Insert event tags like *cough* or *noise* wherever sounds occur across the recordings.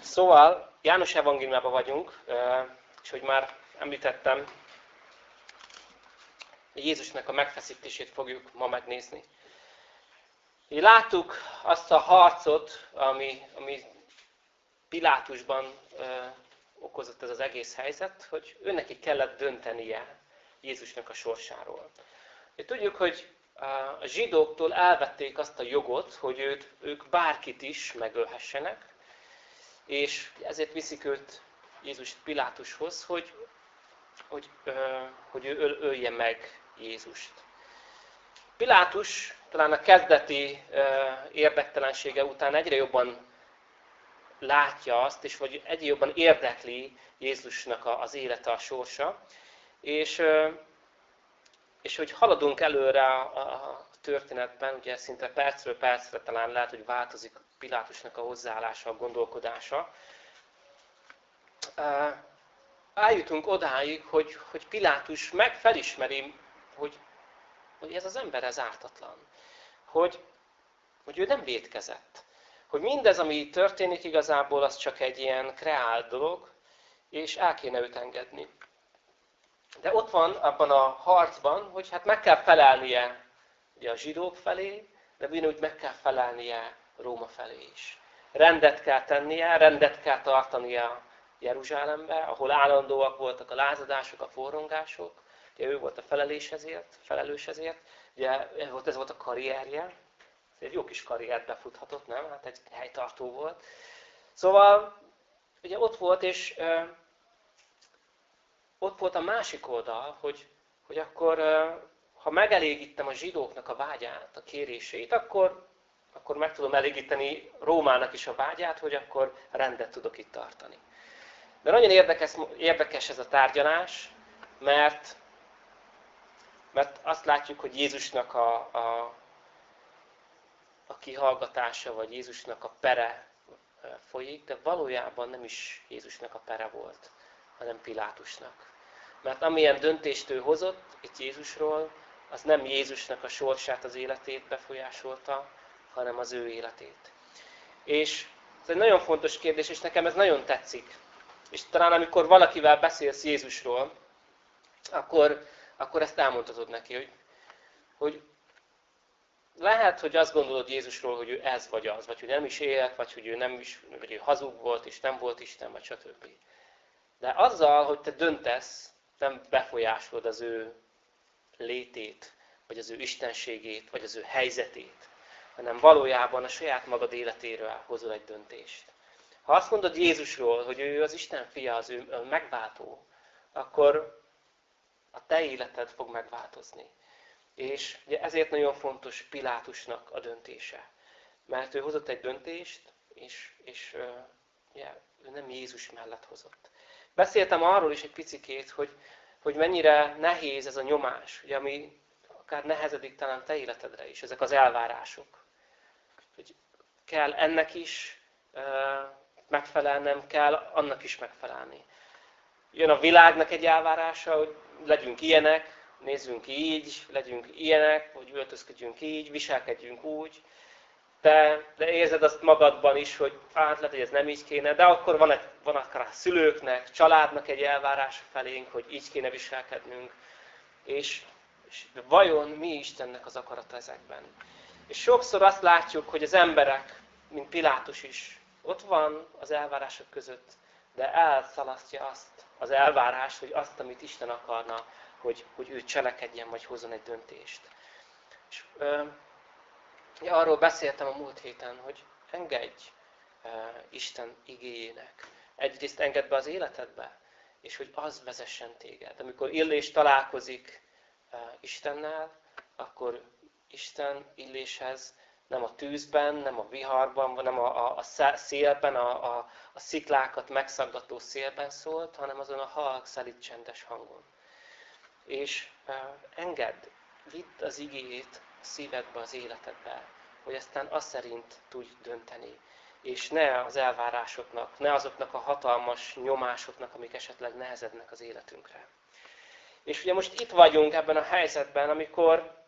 Szóval János evangéliumában vagyunk, és hogy már említettem, Jézusnak a megfeszítését fogjuk ma megnézni. Így láttuk azt a harcot, ami, ami Pilátusban ö, okozott ez az egész helyzet, hogy őneki kellett döntenie Jézusnak a sorsáról. És tudjuk, hogy a zsidóktól elvették azt a jogot, hogy őt, ők bárkit is megölhessenek, és ezért viszik őt Jézus Pilátushoz, hogy, hogy, hogy ő ölje meg Jézust. Pilátus talán a kezdeti érdektelensége után egyre jobban látja azt, és vagy egyre jobban érdekli Jézusnak az élete, a sorsa, és, és hogy haladunk előre a történetben, ugye szinte percről percre talán lehet, hogy változik Pilátusnak a hozzáállása, a gondolkodása. Eljutunk odáig, hogy, hogy Pilátus meg felismeri, hogy, hogy ez az ember ez ártatlan. Hogy, hogy ő nem védkezett. Hogy mindez, ami történik igazából, az csak egy ilyen kreált dolog, és el kéne őt engedni. De ott van abban a harcban, hogy hát meg kell felelnie ugye a zsidók felé, de ugyanúgy meg kell felelnie Róma felé is. Rendet kell tennie, rendet kell tartania Jeruzsálembe, ahol állandóak voltak a lázadások, a forrongások. Ugye ő volt a felelés ezért, felelős ezért. Ugye ez volt a karrierje. Egy jó kis karriert befuthatott, nem? Hát egy helytartó volt. Szóval ugye ott volt, és ö, ott volt a másik oldal, hogy, hogy akkor ö, ha megelégítem a zsidóknak a vágyát, a kéréseit, akkor, akkor meg tudom elégíteni Rómának is a vágyát, hogy akkor rendet tudok itt tartani. De nagyon érdekes, érdekes ez a tárgyalás, mert, mert azt látjuk, hogy Jézusnak a, a, a kihallgatása, vagy Jézusnak a pere folyik, de valójában nem is Jézusnak a pere volt, hanem Pilátusnak. Mert amilyen döntést ő hozott itt Jézusról, az nem Jézusnak a sorsát, az életét befolyásolta, hanem az ő életét. És ez egy nagyon fontos kérdés, és nekem ez nagyon tetszik. És talán amikor valakivel beszélsz Jézusról, akkor, akkor ezt elmondhatod neki, hogy, hogy lehet, hogy azt gondolod Jézusról, hogy ő ez vagy az, vagy hogy nem is élt, vagy hogy ő nem is, vagy ő hazug volt, és nem volt Isten, vagy stb. De azzal, hogy te döntesz, nem befolyásolod az ő létét, vagy az ő istenségét, vagy az ő helyzetét, hanem valójában a saját magad életéről hozol egy döntést. Ha azt mondod Jézusról, hogy ő az Isten fia, az ő megváltó, akkor a te életed fog megváltozni. És ugye ezért nagyon fontos Pilátusnak a döntése. Mert ő hozott egy döntést, és, és ugye, ő nem Jézus mellett hozott. Beszéltem arról is egy picikét, hogy hogy mennyire nehéz ez a nyomás, ugye, ami akár nehezedik talán te életedre is, ezek az elvárások. Kell ennek is megfelelnem, kell annak is megfelelni. Jön a világnak egy elvárása, hogy legyünk ilyenek, nézzünk így, legyünk ilyenek, hogy öltözködjünk így, viselkedjünk úgy de, de érzed azt magadban is, hogy át lehet, hogy ez nem így kéne, de akkor van, egy, van akár a szülőknek, családnak egy elvárás felénk, hogy így kéne viselkednünk. És, és vajon mi Istennek az akarata ezekben? És sokszor azt látjuk, hogy az emberek, mint Pilátus is, ott van az elvárások között, de elszalasztja azt az elvárás, hogy azt, amit Isten akarna, hogy, hogy ő cselekedjen, vagy hozzon egy döntést. És, ö, arról beszéltem a múlt héten, hogy engedj uh, Isten igényének. Egyrészt engedd be az életedbe, és hogy az vezessen téged. Amikor Illés találkozik uh, Istennel, akkor Isten Illéshez nem a tűzben, nem a viharban, nem a, a, a szélben, a, a, a sziklákat megszaggató szélben szólt, hanem azon a halk, szelít, csendes hangon. És engedd, vidd az igéjét szívedbe, az életedbe, hogy aztán azt szerint tudj dönteni. És ne az elvárásoknak, ne azoknak a hatalmas nyomásoknak, amik esetleg nehezednek az életünkre. És ugye most itt vagyunk ebben a helyzetben, amikor,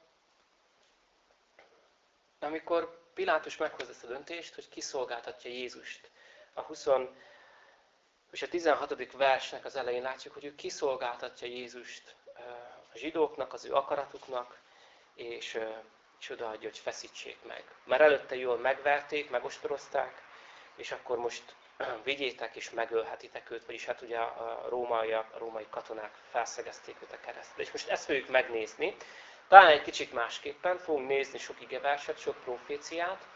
amikor Pilátus meghoz ezt a döntést, hogy kiszolgáltatja Jézust a 20 és a 16. versnek az elején látjuk, hogy ő kiszolgáltatja Jézust a zsidóknak, az ő akaratuknak, és, és odaadja, hogy feszítsék meg. Már előtte jól megverték, megostorozták, és akkor most vigyétek és megölhetitek őt, vagyis hát ugye a római, a római katonák felszegezték őt a keresztre. És most ezt fogjuk megnézni. Talán egy kicsit másképpen fogunk nézni sok igeverset, sok proféciát,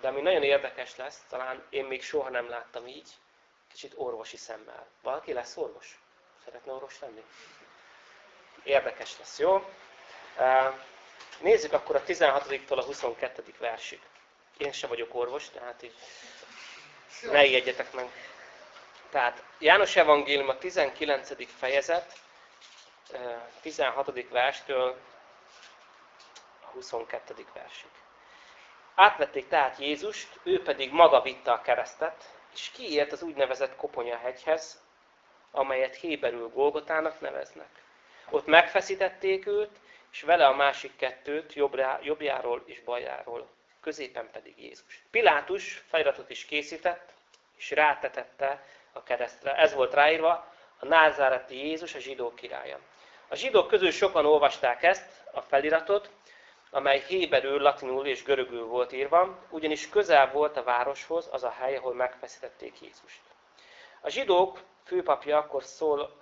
de ami nagyon érdekes lesz, talán én még soha nem láttam így, kicsit orvosi szemmel. Valaki lesz orvos? Szeretne orvos lenni? Érdekes lesz, jó? Nézzük akkor a 16-tól a 22. versig. Én sem vagyok orvos, tehát így ne ijedjetek meg. Tehát János Evangélium a 19. fejezet, 16. verstől 22. versig. Átvették tehát Jézust, ő pedig maga vitte a keresztet, és kiért az úgynevezett Koponyahegyhez, amelyet héberül Golgotának neveznek. Ott megfeszítették őt, és vele a másik kettőt, jobbjáról és baljáról, középen pedig Jézus. Pilátus feliratot is készített, és rátetette a keresztre. Ez volt ráírva, a názáreti Jézus, a zsidók királya. A zsidók közül sokan olvasták ezt, a feliratot, amely héberül, latinul és görögül volt írva, ugyanis közel volt a városhoz az a hely, ahol megfeszítették Jézust. A zsidók főpapja akkor szól,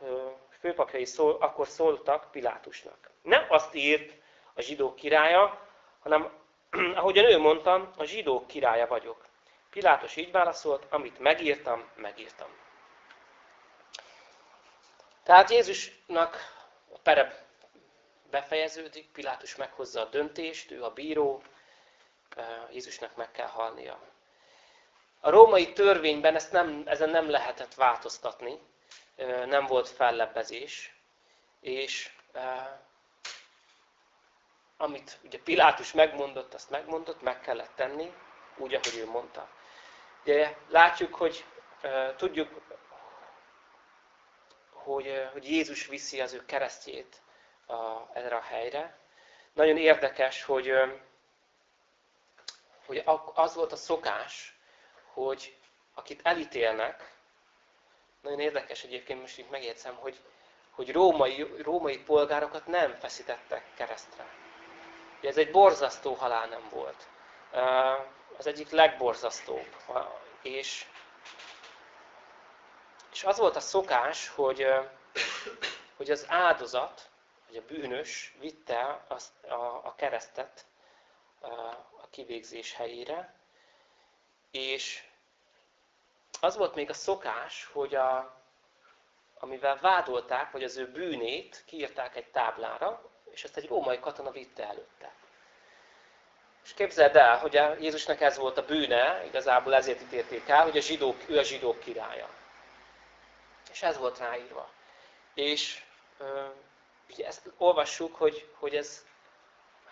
főpapjai szól, akkor szóltak Pilátusnak. Nem azt írt a zsidók királya, hanem *clears throat* ahogyan ő mondta, a zsidók királya vagyok. Pilátus így válaszolt, amit megírtam, megírtam. Tehát Jézusnak a pere befejeződik, Pilátus meghozza a döntést, ő a bíró, Jézusnak meg kell halnia. A római törvényben ezt nem, ezen nem lehetett változtatni, nem volt fellebbezés, és amit ugye Pilátus megmondott, azt megmondott, meg kellett tenni, úgy, ahogy ő mondta. Ugye látjuk, hogy tudjuk, hogy, hogy Jézus viszi az ő keresztjét a, erre a helyre. Nagyon érdekes, hogy, hogy az volt a szokás, hogy akit elítélnek, nagyon érdekes egyébként, most itt megjegyzem, hogy, hogy római, római polgárokat nem feszítettek keresztre. Ez egy borzasztó halál nem volt. Az egyik legborzasztóbb. És, és az volt a szokás, hogy, hogy az áldozat, vagy a bűnös vitte azt a, a keresztet a kivégzés helyére, és az volt még a szokás, hogy a, amivel vádolták, vagy az ő bűnét kiírták egy táblára, és ezt egy római katona vitte előtte. És képzeld el, hogy a Jézusnak ez volt a bűne, igazából ezért ítélték el, hogy a zsidók, ő a zsidók királya. És ez volt ráírva. És ugye ezt olvassuk, hogy, hogy ez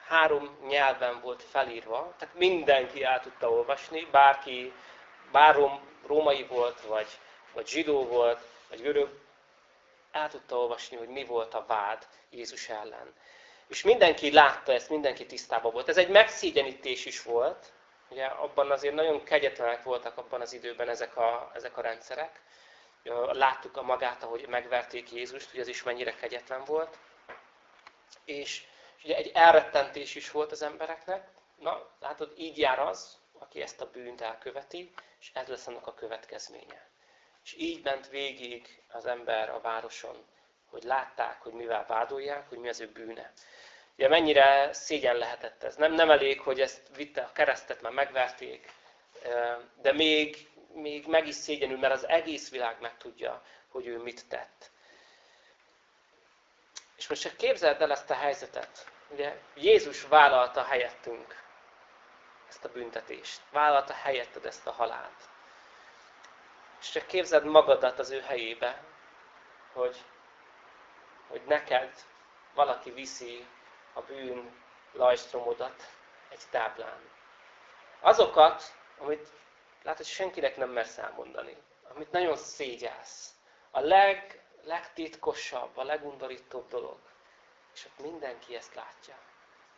három nyelven volt felírva, tehát mindenki el tudta olvasni, bárki, bár római volt, vagy, vagy zsidó volt, vagy görög, el tudta olvasni, hogy mi volt a vád Jézus ellen. És mindenki látta ezt, mindenki tisztában volt. Ez egy megszégyenítés is volt. Ugye abban azért nagyon kegyetlenek voltak abban az időben ezek a, ezek a rendszerek. Láttuk a magát, ahogy megverték Jézust, hogy ez is mennyire kegyetlen volt. És, és ugye egy elrettentés is volt az embereknek. Na, látod, így jár az, aki ezt a bűnt elköveti, és ez lesz annak a következménye. És így ment végig az ember a városon, hogy látták, hogy mivel vádolják, hogy mi az ő bűne. Ugye mennyire szégyen lehetett ez. Nem, nem elég, hogy ezt vitte a keresztet, már megverték, de még, még meg is szégyenül, mert az egész világ megtudja, hogy ő mit tett. És most csak képzeld el ezt a helyzetet. Ugye Jézus vállalta helyettünk ezt a büntetést. Vállalta helyetted ezt a halált. És csak képzeld magadat az ő helyébe, hogy, hogy neked valaki viszi a bűn lajstromodat egy táblán. Azokat, amit látod, senkinek nem mersz elmondani, amit nagyon szégyelsz, a leg, legtitkosabb, a legundorítóbb dolog. És ott mindenki ezt látja.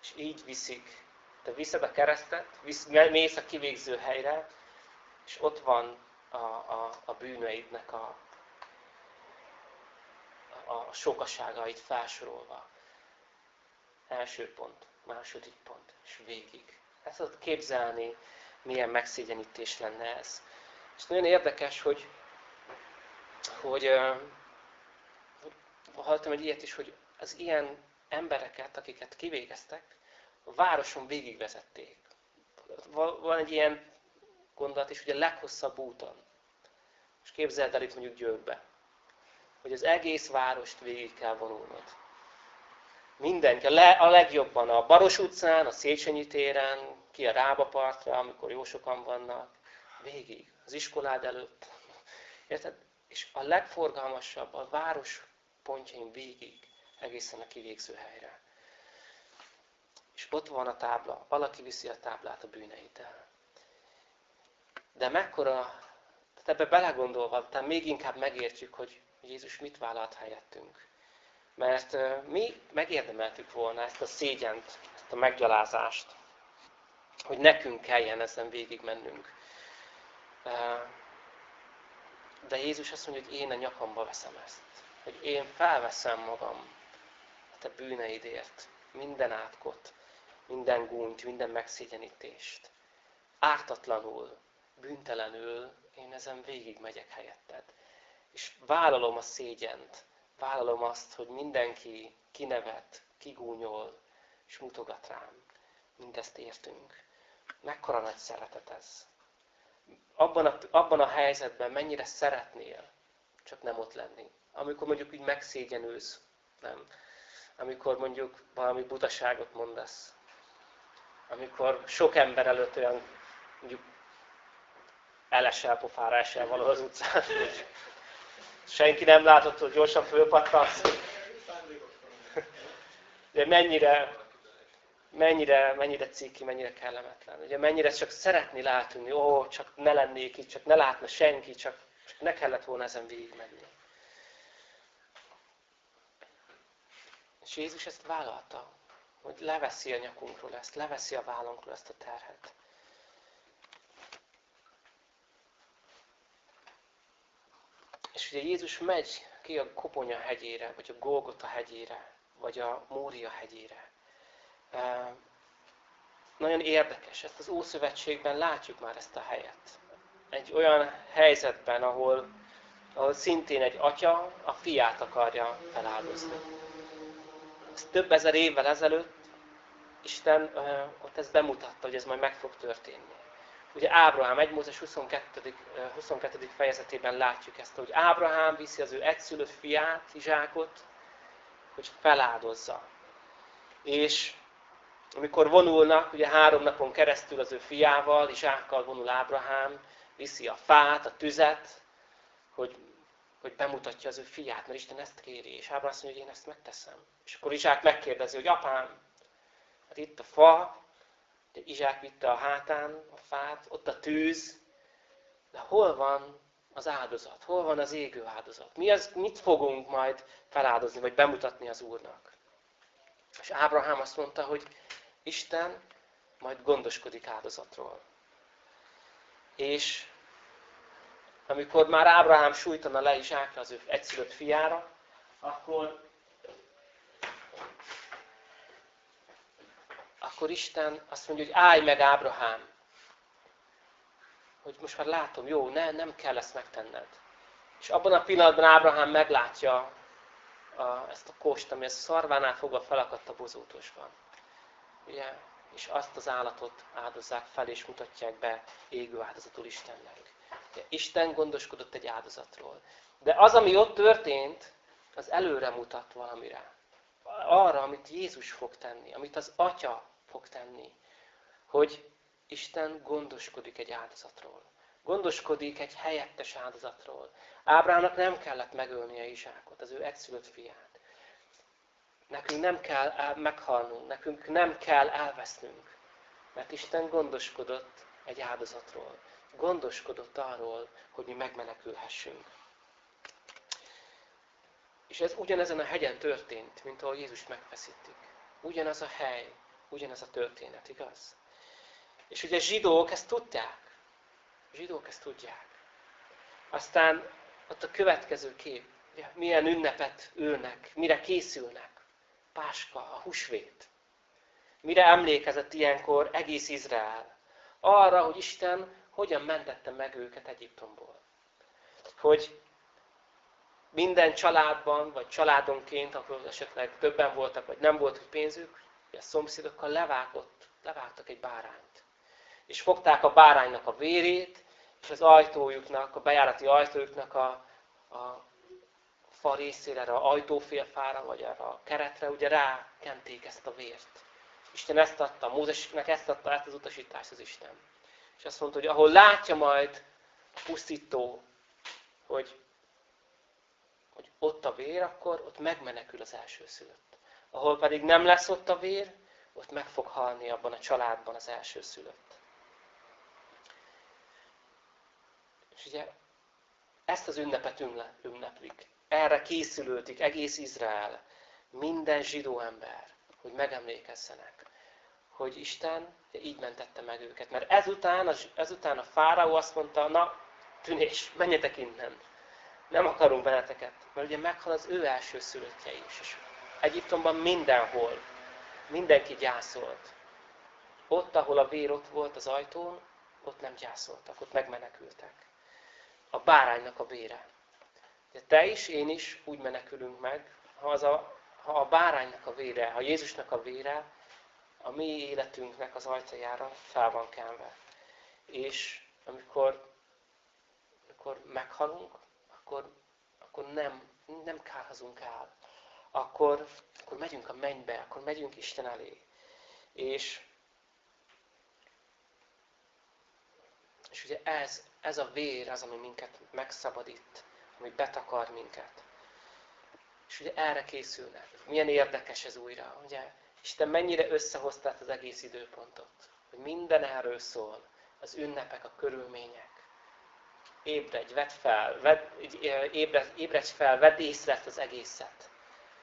És így viszik. Te viszed a keresztet, visz, mész a kivégző helyre, és ott van a, a, a bűneidnek a, a sokaságait felsorolva. Első pont, második pont, és végig. Ezt tudod képzelni, milyen megszégyenítés lenne ez. És nagyon érdekes, hogy, hogy, hogy hallottam egy ilyet is, hogy az ilyen embereket, akiket kivégeztek, a városon végigvezették. Van egy ilyen gondolat is, hogy a leghosszabb úton. És képzeld el itt mondjuk Győrbe, hogy az egész várost végig kell vonulnod. Mindenki, a, le, a legjobban a Baros utcán, a Széchenyi téren, ki a Rába partra, amikor jó sokan vannak, végig, az iskolád előtt. Érted? És a legforgalmasabb a város pontjain végig, egészen a kivégző helyre. És ott van a tábla, valaki viszi a táblát a bűneiddel. De mekkora, tehát ebbe belegondolva, tehát még inkább megértjük, hogy Jézus mit vállalt helyettünk. Mert mi megérdemeltük volna ezt a szégyent, ezt a meggyalázást, hogy nekünk kelljen ezen végigmennünk. De Jézus azt mondja, hogy én a nyakamba veszem ezt. Hogy én felveszem magam a te bűneidért, minden átkot, minden gúnyt, minden megszégyenítést. Ártatlanul, büntelenül én ezen végig megyek helyetted. És vállalom a szégyent, vállalom azt, hogy mindenki kinevet, kigúnyol, és mutogat rám. Mindezt értünk. Mekkora nagy szeretet ez. Abban a, abban a helyzetben mennyire szeretnél csak nem ott lenni. Amikor mondjuk így megszégyenülsz, nem. Amikor mondjuk valami butaságot mondasz. Amikor sok ember előtt olyan mondjuk elesel, pofára esel valahol az utcán, senki nem látott, hogy gyorsan fölpattansz. De mennyire, mennyire, mennyire ciki, mennyire kellemetlen. Ugye mennyire csak szeretni látni, ó, csak ne lennék itt, csak ne látna senki, csak, csak ne kellett volna ezen végigmenni. És Jézus ezt vállalta, hogy leveszi a nyakunkról ezt, leveszi a vállunkról ezt a terhet. És ugye Jézus megy ki a Koponya hegyére, vagy a Golgota hegyére, vagy a Mória hegyére. Nagyon érdekes, ezt az Ószövetségben látjuk már ezt a helyet. Egy olyan helyzetben, ahol, ahol szintén egy atya a fiát akarja feláldozni. Ez több ezer évvel ezelőtt Isten ott ezt bemutatta, hogy ez majd meg fog történni. Ugye Ábrahám, 1 Mózes 22. 22. fejezetében látjuk ezt, hogy Ábrahám viszi az ő egyszülött fiát, Izsákot, hogy feláldozza. És amikor vonulnak, ugye három napon keresztül az ő fiával, Izsákkal vonul Ábrahám, viszi a fát, a tüzet, hogy, hogy bemutatja az ő fiát, mert Isten ezt kéri. És Ábrahám azt mondja, hogy én ezt megteszem. És akkor Izsák megkérdezi, hogy apám, hát itt a fa, Izsák vitte a hátán a fát, ott a tűz, de hol van az áldozat? Hol van az égő áldozat? Mi az, mit fogunk majd feláldozni, vagy bemutatni az Úrnak? És Ábrahám azt mondta, hogy Isten majd gondoskodik áldozatról. És amikor már Ábrahám sújtana le Izsákra az ő egyszülött fiára, akkor akkor Isten azt mondja, hogy állj meg Ábrahám. Hogy most már látom, jó, ne, nem kell ezt megtenned. És abban a pillanatban Ábrahám meglátja a, ezt a kost, ami a szarvánál fogva felakadt a bozótosban. Ugye? És azt az állatot áldozzák fel, és mutatják be égő áldozatul Istennek. Isten gondoskodott egy áldozatról. De az, ami ott történt, az előre mutat valamire. Arra, amit Jézus fog tenni, amit az Atya fog tenni. Hogy Isten gondoskodik egy áldozatról. Gondoskodik egy helyettes áldozatról. Ábrámnak nem kellett megölnie Izsákot, az ő egyszülött fiát. Nekünk nem kell meghalnunk, nekünk nem kell elvesznünk. Mert Isten gondoskodott egy áldozatról. Gondoskodott arról, hogy mi megmenekülhessünk. És ez ugyanezen a hegyen történt, mint ahol Jézus megfeszítik. Ugyanaz a hely, ugyanez a történet, igaz? És ugye zsidók ezt tudják. A zsidók ezt tudják. Aztán ott a következő kép, milyen ünnepet ülnek, mire készülnek. Páska, a húsvét. Mire emlékezett ilyenkor egész Izrael? Arra, hogy Isten hogyan mentette meg őket Egyiptomból. Hogy minden családban, vagy családonként, ahol esetleg többen voltak, vagy nem volt pénzük, a szomszédokkal levágott, levágtak egy bárányt. És fogták a báránynak a vérét, és az ajtójuknak, a bejárati ajtójuknak a, a fa részére, a ajtófélfára, vagy arra a keretre, ugye rákenték ezt a vért. Isten ezt adta, Mózesnek ezt adta át az utasítást az Isten. És azt mondta, hogy ahol látja majd a pusztító, hogy, hogy ott a vér, akkor ott megmenekül az első szülött. Ahol pedig nem lesz ott a vér, ott meg fog halni abban a családban az első szülött. És ugye ezt az ünnepet ünneplik. Erre készülődik egész Izrael, minden zsidó ember, hogy megemlékezzenek, hogy Isten így mentette meg őket. Mert ezután, ezután a fáraó azt mondta, na, tűnés, menjetek innen. Nem akarunk benneteket. Mert ugye meghal az ő első szülöttje is. És Egyiptomban mindenhol, mindenki gyászolt. Ott, ahol a vér ott volt az ajtón, ott nem gyászoltak, ott megmenekültek. A báránynak a vére. De te is, én is úgy menekülünk meg, ha, az a, ha a báránynak a vére, ha Jézusnak a vére a mi életünknek az ajtajára fel van kenve. És amikor, amikor meghalunk, akkor, akkor nem, nem kárhozunk el. Akkor, akkor megyünk a mennybe, akkor megyünk Isten elé. És, és ugye ez, ez a vér az, ami minket megszabadít, ami betakar minket. És ugye erre készülnek. Milyen érdekes ez újra. Ugye Isten mennyire összehozta az egész időpontot. Hogy minden erről szól. Az ünnepek, a körülmények. Ébredj, vedd fel, vedd, ébredj, ébredj fel, vedd észre az egészet.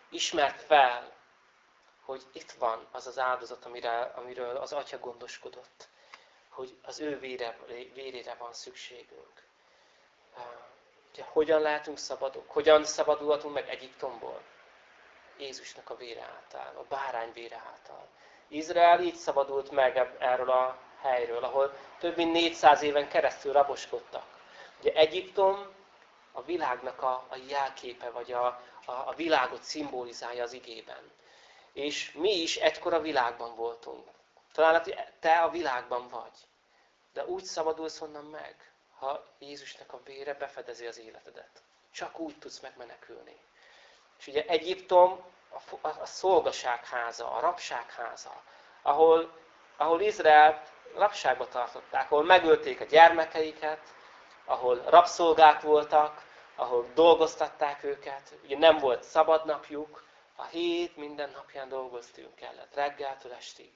Ismerd fel, hogy itt van az az áldozat, amire, amiről az Atya gondoskodott. Hogy az ő vére, vérére van szükségünk. Ugye, hogyan lehetünk szabadok? Hogyan szabadulhatunk meg Egyiptomból? Jézusnak a vére által, a bárány vére által. Izrael így szabadult meg erről a helyről, ahol több mint 400 éven keresztül raboskodtak. Ugye Egyiptom a világnak a, a jelképe, vagy a, a, a világot szimbolizálja az igében. És mi is egykor a világban voltunk. Talán te a világban vagy. De úgy szabadulsz onnan meg, ha Jézusnak a vére befedezi az életedet. Csak úgy tudsz megmenekülni. És ugye Egyiptom a, a szolgaságháza, a rabságháza, ahol, ahol Izrael rabságba tartották, ahol megölték a gyermekeiket, ahol rabszolgák voltak, ahol dolgoztatták őket, ugye nem volt szabad napjuk, a hét minden napján dolgoztunk kellett, reggeltől estig.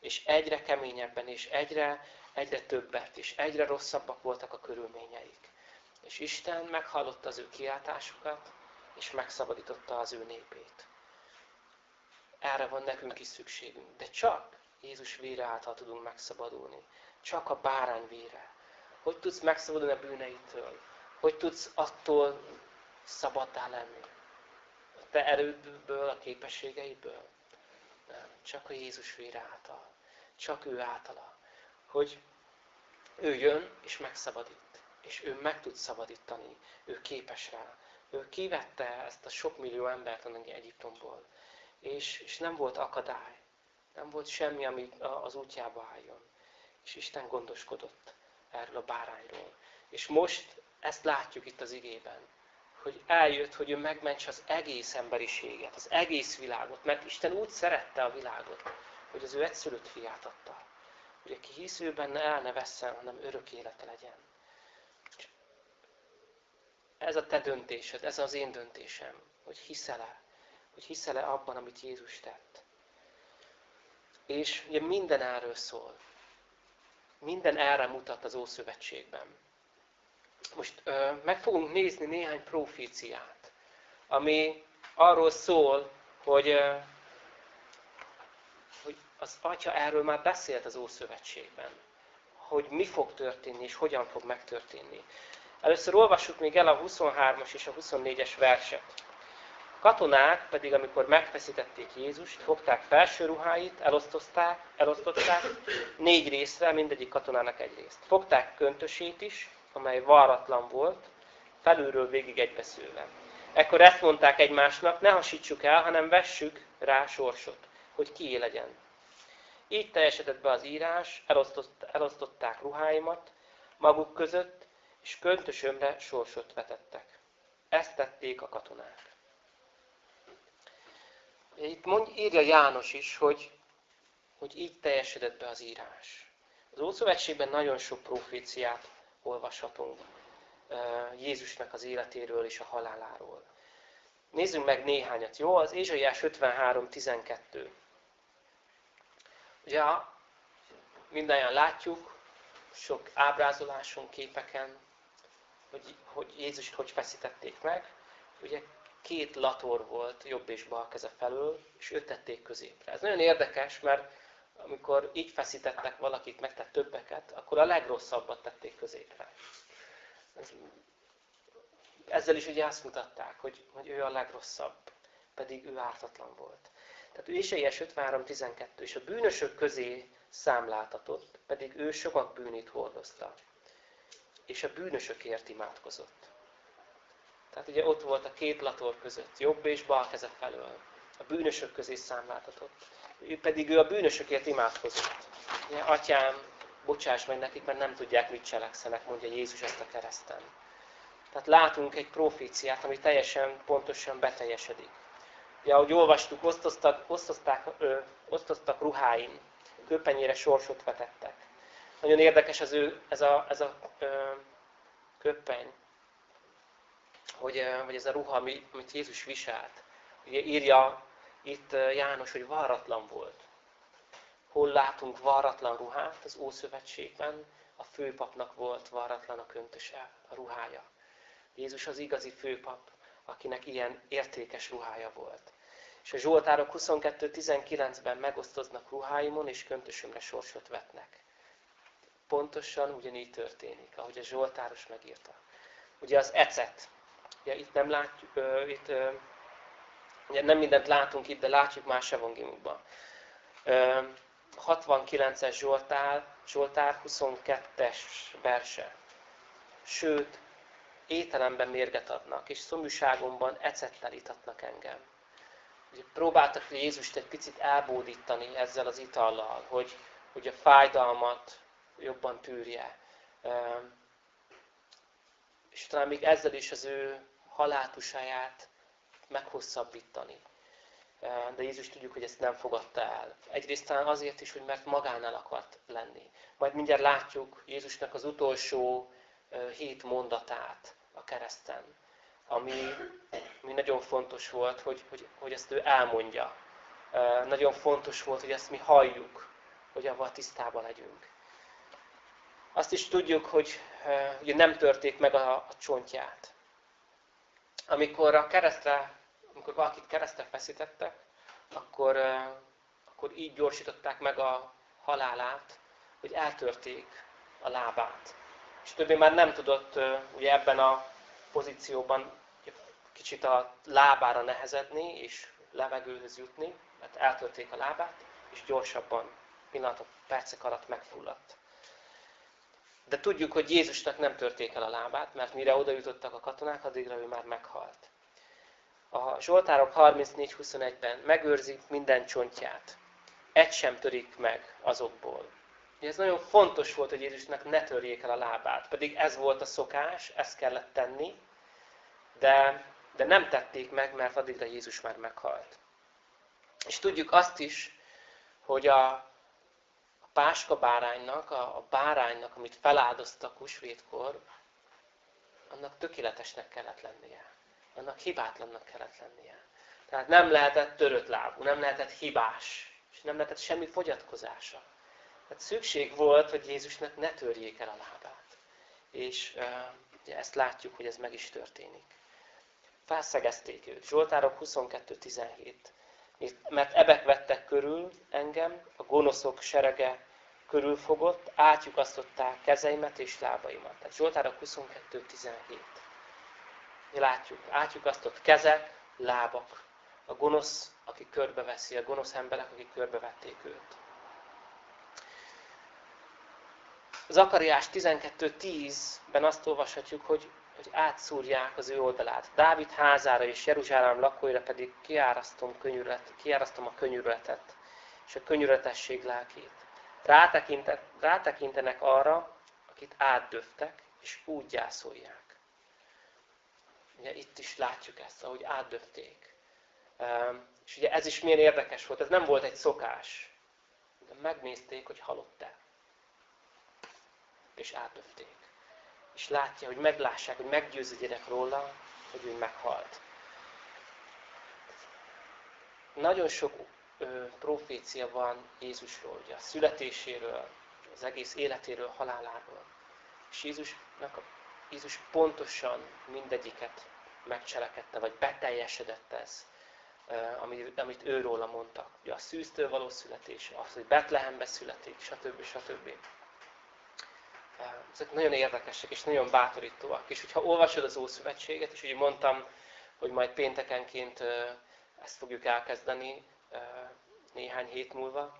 És egyre keményebben, és egyre, egyre többet, és egyre rosszabbak voltak a körülményeik. És Isten meghallotta az ő kiáltásukat, és megszabadította az ő népét. Erre van nekünk is szükségünk. De csak Jézus vére által tudunk megszabadulni. Csak a bárány vére. Hogy tudsz megszabadulni a bűneitől? Hogy tudsz attól szabaddá lenni? A te erődből, a képességeidből? Nem. Csak a Jézus vére által. Csak ő általa. Hogy ő jön és megszabadít. És ő meg tud szabadítani. Ő képes rá. Ő kivette ezt a sok millió embert onnan Egyiptomból. És, és nem volt akadály. Nem volt semmi, ami az útjába álljon. És Isten gondoskodott erről a bárányról. És most ezt látjuk itt az igében. Hogy eljött, hogy ő megmentse az egész emberiséget, az egész világot. Mert Isten úgy szerette a világot, hogy az ő egyszülött fiát adta. Hogy aki hisz ő benne el ne vesszen, hanem örök élete legyen. Ez a te döntésed, ez az én döntésem, hogy hiszel-e, hogy hiszel-e abban, amit Jézus tett. És ugye minden erről szól. Minden erre mutat az Ószövetségben. Most ö, meg fogunk nézni néhány proféciát, ami arról szól, hogy, ö, az Atya erről már beszélt az Ószövetségben. Hogy mi fog történni, és hogyan fog megtörténni. Először olvassuk még el a 23-as és a 24-es verset. A katonák pedig, amikor megfeszítették Jézust, fogták felső ruháit, elosztották, elosztották négy részre, mindegyik katonának egy részt. Fogták köntösét is, amely varratlan volt, felülről végig egybeszőve. Ekkor ezt mondták egymásnak, ne hasítsuk el, hanem vessük rá sorsot, hogy kié legyen. Így teljesedett be az írás, elosztották ruháimat maguk között, és köntösömre sorsot vetettek. Ezt tették a katonák. Itt mond, írja János is, hogy, hogy így teljesedett be az írás. Az Ószövetségben nagyon sok proféciát olvashatunk Jézusnak az életéről és a haláláról. Nézzünk meg néhányat, jó? Az Ézsaiás 53.12. Ugye mindannyian látjuk, sok ábrázoláson, képeken, hogy, hogy Jézust hogy feszítették meg. Ugye két lator volt jobb és bal keze felől, és őt tették középre. Ez nagyon érdekes, mert amikor így feszítettek valakit, meg tehát többeket, akkor a legrosszabbat tették középre. Ezzel is ugye azt mutatták, hogy, hogy ő a legrosszabb, pedig ő ártatlan volt. Tehát ő Isaiás 53.12, és a bűnösök közé számláltatott, pedig ő sokak bűnét hordozta. És a bűnösökért imádkozott. Tehát ugye ott volt a két lator között, jobb és bal keze felől. A bűnösök közé számláltatott. Ő pedig ő a bűnösökért imádkozott. Ugye, atyám, bocsáss meg nekik, mert nem tudják, mit cselekszenek, mondja Jézus ezt a kereszten. Tehát látunk egy proféciát, ami teljesen pontosan beteljesedik. Ugye, ahogy olvastuk, osztoztak, osztozták, ö, osztoztak ruháim, köpenyére sorsot vetettek. Nagyon érdekes az ő, ez a, ez a ö, köpeny, hogy, vagy ez a ruha, amit Jézus viselt. Ugye írja itt János, hogy varratlan volt. Hol látunk varratlan ruhát az Ószövetségben? A főpapnak volt varratlan a köntöse, a ruhája. Jézus az igazi főpap, akinek ilyen értékes ruhája volt. És a Zsoltárok 22.19-ben megosztoznak ruháimon, és köntösömre sorsot vetnek. Pontosan ugyanígy történik, ahogy a Zsoltáros megírta. Ugye az ecet, ugye itt nem látjuk, uh, itt, uh, ugye nem mindent látunk itt, de látjuk más evangéliumokban. Uh, 69-es Zsoltár, Zsoltár 22-es verse. Sőt, ételemben mérget adnak, és szomjúságomban ecettel itatnak engem. Ugye próbáltak Jézust egy picit elbódítani ezzel az itallal, hogy, hogy a fájdalmat jobban tűrje. És talán még ezzel is az ő halátusáját meghosszabbítani. De Jézus tudjuk, hogy ezt nem fogadta el. Egyrészt talán azért is, hogy mert magánál akart lenni. Majd mindjárt látjuk Jézusnak az utolsó hét mondatát a kereszten, ami, ami nagyon fontos volt, hogy, hogy, hogy ezt ő elmondja. Nagyon fontos volt, hogy ezt mi halljuk, hogy avval tisztában legyünk. Azt is tudjuk, hogy ugye nem törték meg a, a csontját. Amikor a keresztre, amikor valakit keresztre feszítettek, akkor, akkor így gyorsították meg a halálát, hogy eltörték a lábát és többé már nem tudott ugye ebben a pozícióban kicsit a lábára nehezedni, és levegőhöz jutni, mert eltörték a lábát, és gyorsabban, pillanatok, percek alatt megfulladt. De tudjuk, hogy Jézusnak nem törték el a lábát, mert mire oda jutottak a katonák, addigra ő már meghalt. A Zsoltárok 34-21-ben megőrzik minden csontját. Egy sem törik meg azokból. Ez nagyon fontos volt, hogy Jézusnak ne törjék el a lábát. Pedig ez volt a szokás, ezt kellett tenni, de, de nem tették meg, mert addigra Jézus már meghalt. És tudjuk azt is, hogy a, a páska báránynak, a, a báránynak, amit feláldoztak húsvétkor, annak tökéletesnek kellett lennie. Annak hibátlannak kellett lennie. Tehát nem lehetett törött lábú, nem lehetett hibás, és nem lehetett semmi fogyatkozása. Hát szükség volt, hogy Jézusnak ne törjék el a lábát. És ugye ezt látjuk, hogy ez meg is történik. Felszegezték őt. Zsoltárok 22.17. Mert ebek vettek körül engem, a gonoszok serege körülfogott, átjukasztották kezeimet és lábaimat. Tehát Zsoltára 22.17. Látjuk, átjukasztott kezek, lábak. A gonosz, aki körbeveszi, a gonosz emberek, akik körbevették őt. Zakariás 12.10-ben azt olvashatjuk, hogy, hogy átszúrják az ő oldalát. Dávid házára és Jeruzsálem lakóira pedig kiárasztom, kiárasztom a könyörületet és a könyörületesség lelkét. Rátekintenek arra, akit átdöftek, és úgy gyászolják. Ugye itt is látjuk ezt, ahogy átdöfték. Ehm, és ugye ez is milyen érdekes volt, ez nem volt egy szokás. De megnézték, hogy halott-e és átdöfték. És látja, hogy meglássák, hogy meggyőződjenek róla, hogy ő meghalt. Nagyon sok ö, profécia van Jézusról, ugye a születéséről, az egész életéről, haláláról. És Jézusnak, Jézus pontosan mindegyiket megcselekedte, vagy beteljesedett ez, amit, amit ő róla mondtak. Ugye a szűztől való születése, az, hogy Betlehembe születik, stb. stb ezek nagyon érdekesek és nagyon bátorítóak. És hogyha olvasod az Ószövetséget, és ugye mondtam, hogy majd péntekenként ezt fogjuk elkezdeni néhány hét múlva,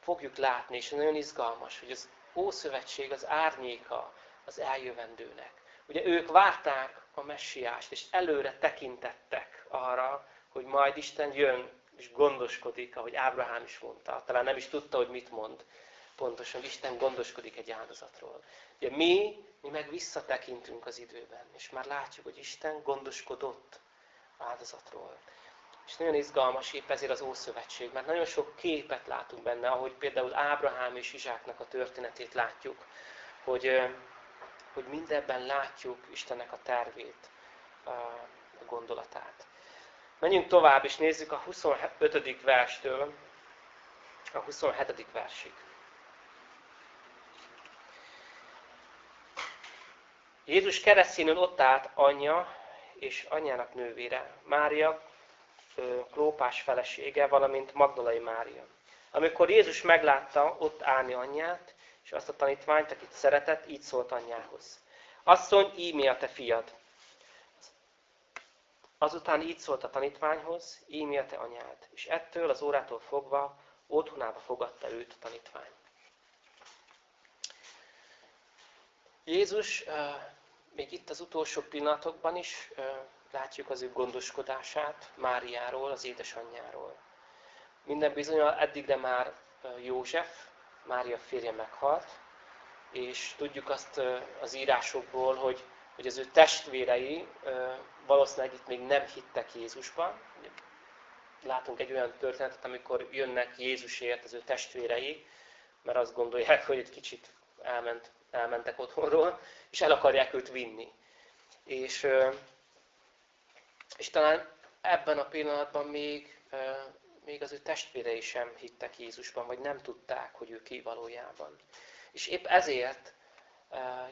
fogjuk látni, és nagyon izgalmas, hogy az Ószövetség az árnyéka az eljövendőnek. Ugye ők várták a messiást, és előre tekintettek arra, hogy majd Isten jön, és gondoskodik, ahogy Ábrahám is mondta. Talán nem is tudta, hogy mit mond, pontosan Isten gondoskodik egy áldozatról. Ugye mi, mi meg visszatekintünk az időben, és már látjuk, hogy Isten gondoskodott áldozatról. És nagyon izgalmas épp ezért az Ószövetség, mert nagyon sok képet látunk benne, ahogy például Ábrahám és Izsáknak a történetét látjuk, hogy, hogy mindebben látjuk Istennek a tervét, a gondolatát. Menjünk tovább, és nézzük a 25. verstől a 27. versig. Jézus keresztjénül ott állt anyja és anyjának nővére, Mária, Klópás felesége, valamint Magdalai Mária. Amikor Jézus meglátta ott állni anyját, és azt a tanítványt, akit szeretett, így szólt anyjához. Asszony, ími a te fiad. Azután így szólt a tanítványhoz, ími a te anyád. És ettől az órától fogva otthonába fogadta őt a tanítvány. Jézus még itt az utolsó pillanatokban is látjuk az ő gondoskodását Máriáról, az édesanyjáról. Minden bizony eddigre már József, Mária férje meghalt, és tudjuk azt az írásokból, hogy, hogy az ő testvérei valószínűleg itt még nem hittek Jézusban. Látunk egy olyan történetet, amikor jönnek Jézusért az ő testvérei, mert azt gondolják, hogy egy kicsit elment elmentek otthonról, és el akarják őt vinni. És, és talán ebben a pillanatban még, még az ő testvérei sem hittek Jézusban, vagy nem tudták, hogy ő ki valójában. És épp ezért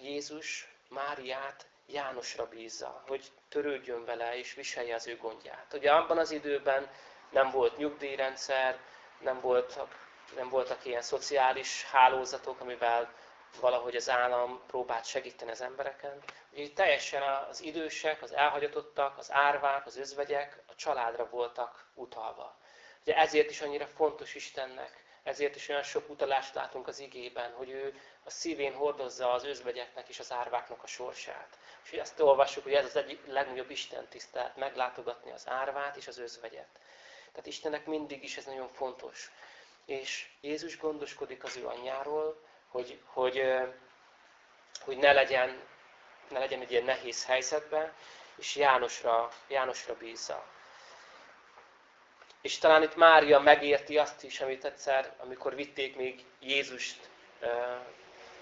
Jézus Máriát Jánosra bízza, hogy törődjön vele és viselje az ő gondját. Ugye abban az időben nem volt nyugdíjrendszer, nem voltak, nem voltak ilyen szociális hálózatok, amivel valahogy az állam próbált segíteni az embereken. Ugye teljesen az idősek, az elhagyatottak, az árvák, az özvegyek a családra voltak utalva. Ugye ezért is annyira fontos Istennek, ezért is olyan sok utalást látunk az igében, hogy ő a szívén hordozza az özvegyeknek és az árváknak a sorsát. És ezt olvassuk, hogy ez az egyik legnagyobb Isten tisztelt, meglátogatni az árvát és az özvegyet. Tehát Istennek mindig is ez nagyon fontos. És Jézus gondoskodik az ő anyjáról, hogy, hogy, hogy ne, legyen, ne legyen egy ilyen nehéz helyzetben, és Jánosra, Jánosra bízza. És talán itt Mária megérti azt is, amit egyszer, amikor vitték még Jézust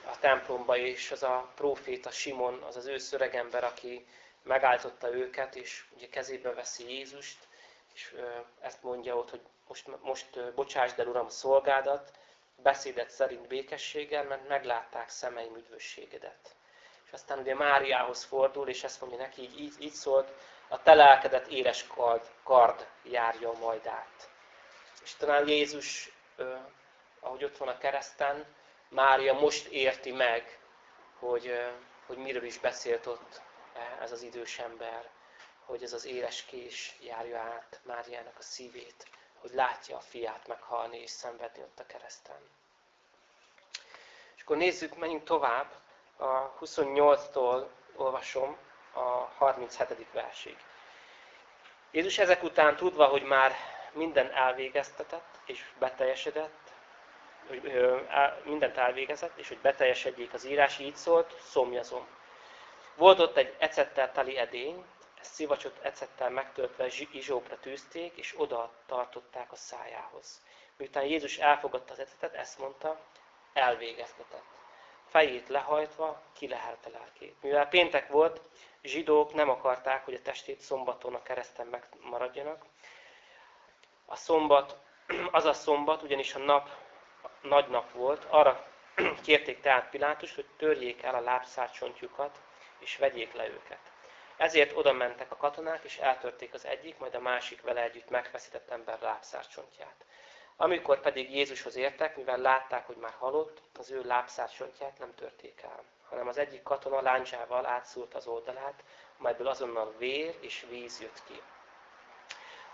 a templomba, és az a próféta Simon, az az ő szöregember, aki megállította őket, és ugye kezébe veszi Jézust, és ezt mondja ott, hogy most, most bocsásd el, Uram, szolgádat, beszédet szerint békességgel, mert meglátták szemeim üdvösségedet. És aztán ugye Máriához fordul, és ezt mondja neki, így, így, így szólt, a te lelkedet éres kard, kard járja majd át. És talán Jézus ahogy ott van a kereszten, Mária most érti meg, hogy, hogy miről is beszélt ott ez az idős ember, hogy ez az éles kés járja át Máriának a szívét, hogy látja a fiát meghalni és szenvedni ott a kereszten. És akkor nézzük, menjünk tovább. A 28-tól olvasom a 37. versig. Jézus ezek után tudva, hogy már minden elvégeztetett és beteljesedett, hogy mindent elvégezett, és hogy beteljesedjék az írás, így szólt, szomjazom. Volt ott egy ecettel tali edény, szivacsot ecettel megtöltve izsópra tűzték, és oda tartották a szájához. Miután Jézus elfogadta az ecetet, ezt mondta, elvégeztetett. Fejét lehajtva kilehelte lelkét. Mivel péntek volt, zsidók nem akarták, hogy a testét szombaton a kereszten megmaradjanak. A szombat, *clears throat* az a szombat, ugyanis a nap nagy nap volt, arra *clears throat* kérték tehát Pilátust, hogy törjék el a lábszárcsontjukat, és vegyék le őket. Ezért oda mentek a katonák, és eltörték az egyik, majd a másik vele együtt megfeszített ember lábszárcsontját. Amikor pedig Jézushoz értek, mivel látták, hogy már halott, az ő lábszárcsontját nem törték el, hanem az egyik katona láncsával átszúrt az oldalát, amelyből azonnal vér és víz jött ki.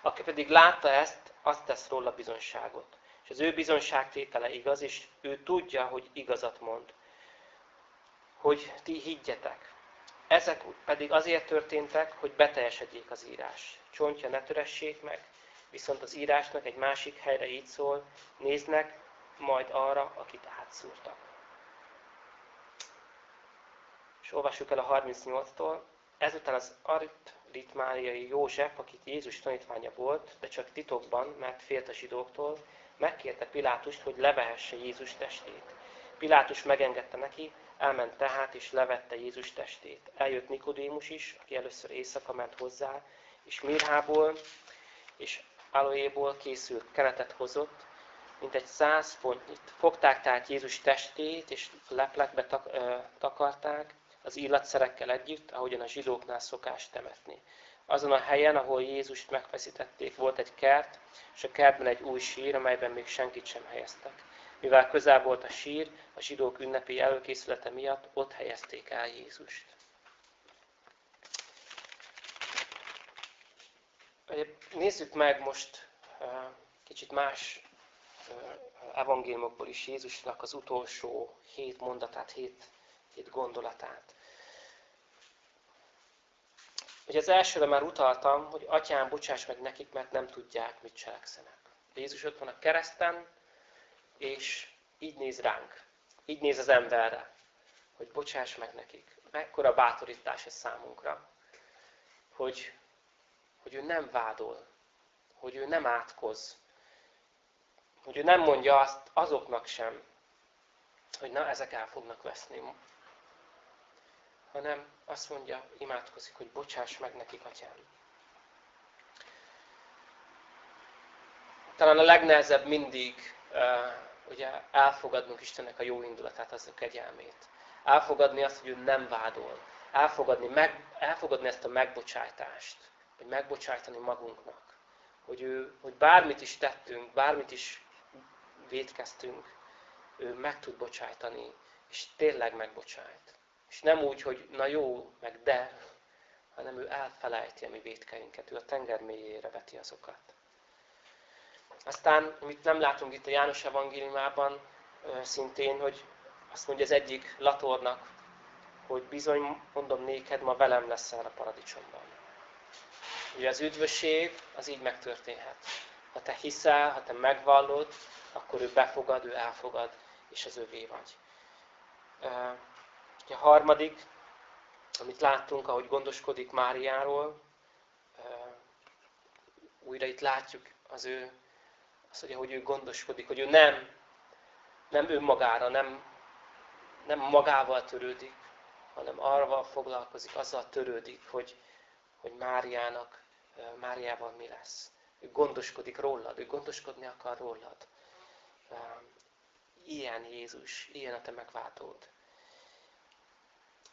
Aki pedig látta ezt, azt tesz róla bizonságot. És az ő bizonságtétele igaz, és ő tudja, hogy igazat mond. Hogy ti higgyetek. Ezek pedig azért történtek, hogy beteljesedjék az írás. Csontja ne töressék meg, viszont az írásnak egy másik helyre így szól, néznek majd arra, akit átszúrtak. És olvassuk el a 38-tól. Ezután az aritmáriai József, akit Jézus tanítványa volt, de csak titokban, mert félt a zsidóktól, megkérte Pilátust, hogy levehesse Jézus testét. Pilátus megengedte neki, elment tehát, és levette Jézus testét. Eljött Nikodémus is, aki először éjszaka ment hozzá, és mirhából és aloéból készült kenetet hozott, mint egy száz fontnyit. Fogták tehát Jézus testét, és leplekbe tak, ö, takarták, az illatszerekkel együtt, ahogyan a zsidóknál szokás temetni. Azon a helyen, ahol Jézust megfeszítették, volt egy kert, és a kertben egy új sír, amelyben még senkit sem helyeztek. Mivel közel volt a sír, a zsidók ünnepi előkészülete miatt ott helyezték el Jézust. Nézzük meg most kicsit más evangéliumokból is Jézusnak az utolsó hét mondatát, hét, hét gondolatát. Ugye az elsőre már utaltam, hogy atyám, bocsáss meg nekik, mert nem tudják, mit cselekszenek. Jézus ott van a kereszten, és így néz ránk. Így néz az emberre, hogy bocsáss meg nekik. Mekkora bátorítás ez számunkra, hogy, hogy ő nem vádol, hogy ő nem átkoz, hogy ő nem mondja azt azoknak sem, hogy na, ezek el fognak veszni hanem azt mondja, imádkozik, hogy bocsáss meg nekik, atyám. Talán a legnehezebb mindig uh, ugye elfogadnunk Istennek a jó indulatát, az a kegyelmét. Elfogadni azt, hogy ő nem vádol. Elfogadni, meg, elfogadni ezt a megbocsájtást. Hogy megbocsájtani magunknak. Hogy, ő, hogy bármit is tettünk, bármit is védkeztünk, ő meg tud bocsájtani, és tényleg megbocsájt. És nem úgy, hogy na jó, meg de, hanem ő elfelejti a mi védkeinket, ő a tenger mélyére veti azokat. Aztán, amit nem látunk itt a János evangéliumában, szintén, hogy azt mondja az egyik latornak, hogy bizony, mondom néked, ma velem leszel a paradicsomban. Ugye az üdvösség az így megtörténhet. Ha te hiszel, ha te megvallod, akkor ő befogad, ő elfogad, és az övé vagy. A harmadik, amit láttunk, ahogy gondoskodik Máriáról, újra itt látjuk az ő, azt mondja, hogy ő gondoskodik, hogy ő nem, nem önmagára, nem, nem magával törődik, hanem arra foglalkozik, azzal törődik, hogy, hogy Máriának, Máriával mi lesz. Ő gondoskodik rólad, ő gondoskodni akar rólad. Ilyen Jézus, ilyen a te megváltód.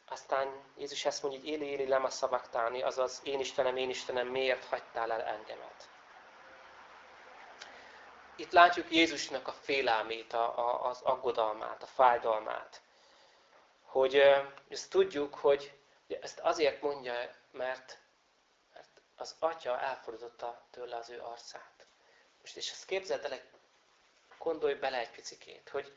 Aztán Jézus ezt mondja, hogy éli, éli, lema szavaktáni, azaz én Istenem, én Istenem, miért hagytál el engemet? Itt látjuk Jézusnak a félelmét, a, a, az aggodalmát, a fájdalmát. Hogy ezt tudjuk, hogy ezt azért mondja, mert, mert az atya elfordította tőle az ő arcát. Most és ezt képzeld el, gondolj bele egy picikét, hogy,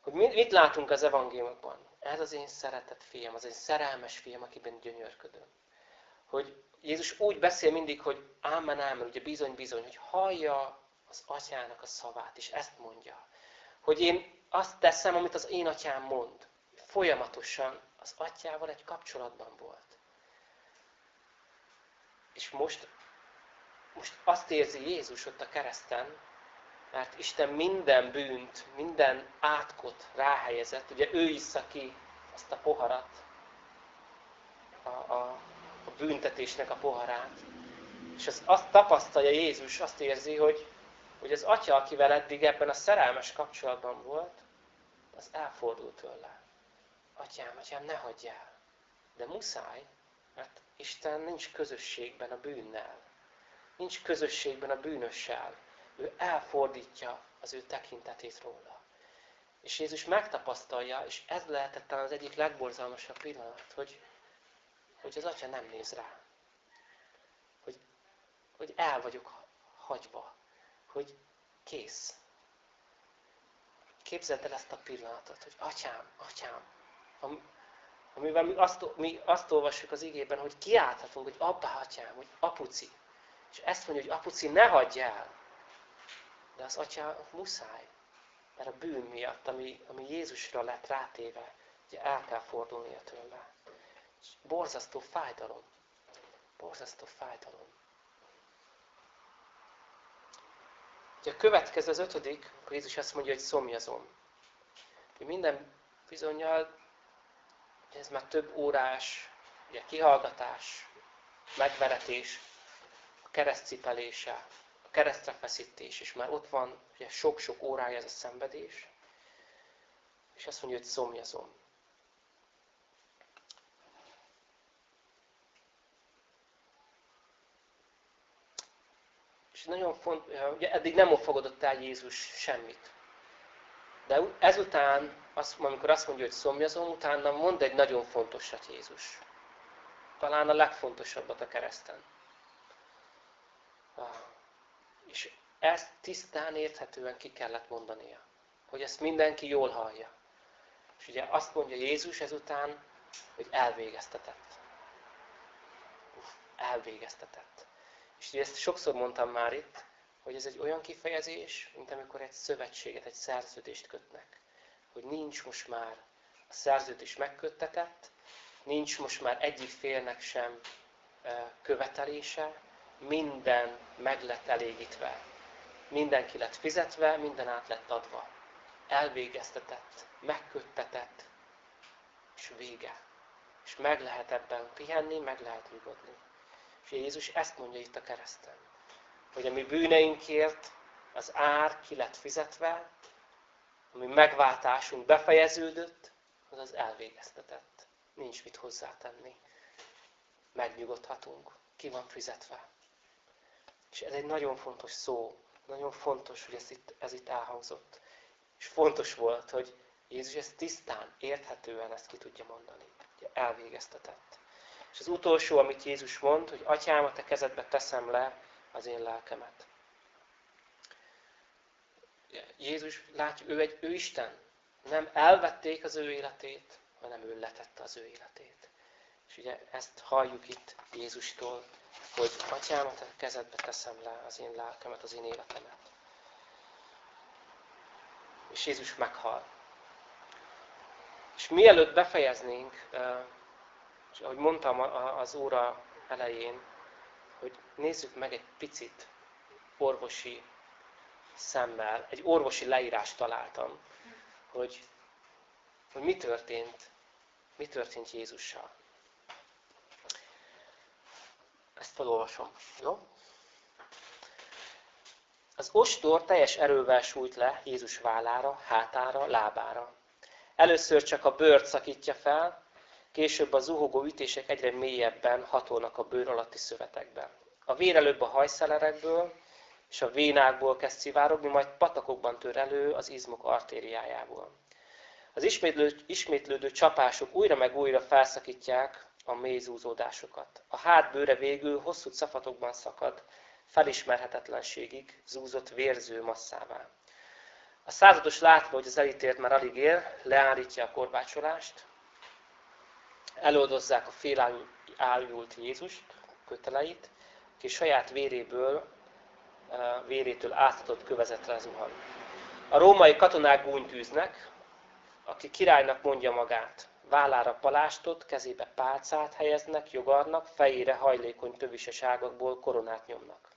hogy mit látunk az evangéliumokban. Ez az én szeretett fiam, az én szerelmes fiam, akiben gyönyörködöm. Hogy Jézus úgy beszél mindig, hogy ámen, ámen, ugye bizony, bizony, hogy hallja az atyának a szavát, és ezt mondja. Hogy én azt teszem, amit az én atyám mond. Folyamatosan az atyával egy kapcsolatban volt. És most, most azt érzi Jézus ott a kereszten, mert Isten minden bűnt, minden átkot ráhelyezett. Ugye ő issza ki azt a poharat, a, a, a büntetésnek a poharát. És az, azt tapasztalja Jézus, azt érzi, hogy, hogy az atya, akivel eddig ebben a szerelmes kapcsolatban volt, az elfordult tőle. Atyám, atyám, ne hagyj el. De muszáj, mert Isten nincs közösségben a bűnnel. Nincs közösségben a bűnössel. Ő elfordítja az ő tekintetét róla. És Jézus megtapasztalja, és ez lehetett az egyik legborzalmasabb pillanat, hogy, hogy az atya nem néz rá. Hogy, hogy el vagyok hagyva. Hogy kész. Képzeld el ezt a pillanatot, hogy atyám, atyám, amivel mi azt, mi azt olvassuk az igében, hogy kiálthatunk, hogy abba, atyám, hogy apuci. És ezt mondja, hogy apuci, ne hagyj el. De az atya muszáj, mert a bűn miatt, ami, ami Jézusra lett rátéve, ugye el kell fordulnia tőle. És borzasztó fájdalom. Borzasztó fájdalom. Ugye a következő, az ötödik, Jézus azt mondja, hogy szomjazom. Minden bizonyal, ez már több órás ugye, kihallgatás, megveretés, a keresztcipelése, keresztre feszítés, és már ott van ugye sok-sok órája ez a szenvedés, és azt mondja, hogy szomjazom. És nagyon fontos, ugye eddig nem fogadott el Jézus semmit. De ezután, azt, amikor azt mondja, hogy szomjazom, utána mond egy nagyon fontosat Jézus. Talán a legfontosabbat a kereszten. És ezt tisztán érthetően ki kellett mondania. Hogy ezt mindenki jól hallja. És ugye azt mondja Jézus ezután, hogy elvégeztetett. Uf, elvégeztetett. És ezt sokszor mondtam már itt, hogy ez egy olyan kifejezés, mint amikor egy szövetséget, egy szerződést kötnek. Hogy nincs most már a szerződés megköttetett, nincs most már egyik félnek sem követelése, minden meg lett elégítve. Mindenki lett fizetve, minden át lett adva. Elvégeztetett, megköttetett, és vége. És meg lehet ebben pihenni, meg lehet nyugodni. És Jézus ezt mondja itt a kereszten. Hogy a mi bűneinkért az ár ki lett fizetve, ami megváltásunk befejeződött, az az elvégeztetett. Nincs mit hozzátenni. Megnyugodhatunk. Ki van fizetve. És ez egy nagyon fontos szó. Nagyon fontos, hogy ez itt, ez itt elhangzott. És fontos volt, hogy Jézus ezt tisztán, érthetően ezt ki tudja mondani. Ugye elvégeztetett. És az utolsó, amit Jézus mond, hogy atyám, a te kezedbe teszem le az én lelkemet. Jézus, látja, ő egy ő Isten. Nem elvették az ő életét, hanem ő letette az ő életét. És ugye ezt halljuk itt Jézustól, hogy atyámat a kezedbe teszem le az én lelkemet, az én életemet. És Jézus meghal. És mielőtt befejeznénk, és ahogy mondtam az óra elején, hogy nézzük meg egy picit orvosi szemmel, egy orvosi leírást találtam, hogy, hogy mi történt, mi történt Jézussal. Ezt felolvasom. Jó? Az ostor teljes erővel sújt le Jézus vállára, hátára, lábára. Először csak a bőrt szakítja fel, később a zuhogó ütések egyre mélyebben hatolnak a bőr alatti szövetekben. A vér előbb a hajszelerekből, és a vénákból kezd szivárogni, majd patakokban tör elő az izmok artériájából. Az ismétlődő, ismétlődő csapások újra meg újra felszakítják a mély zúzódásokat. A hátbőre végül hosszú szafatokban szakad, felismerhetetlenségig zúzott vérző masszává. A százados látva, hogy az elítélt már alig él, leállítja a korbácsolást, eloldozzák a félájult Jézust, köteleit, aki saját véréből, vérétől átadott kövezetre zuhan. A római katonák gúnytűznek, aki királynak mondja magát, vállára palástot, kezébe pálcát helyeznek, jogarnak, fejére hajlékony tövises ágakból koronát nyomnak.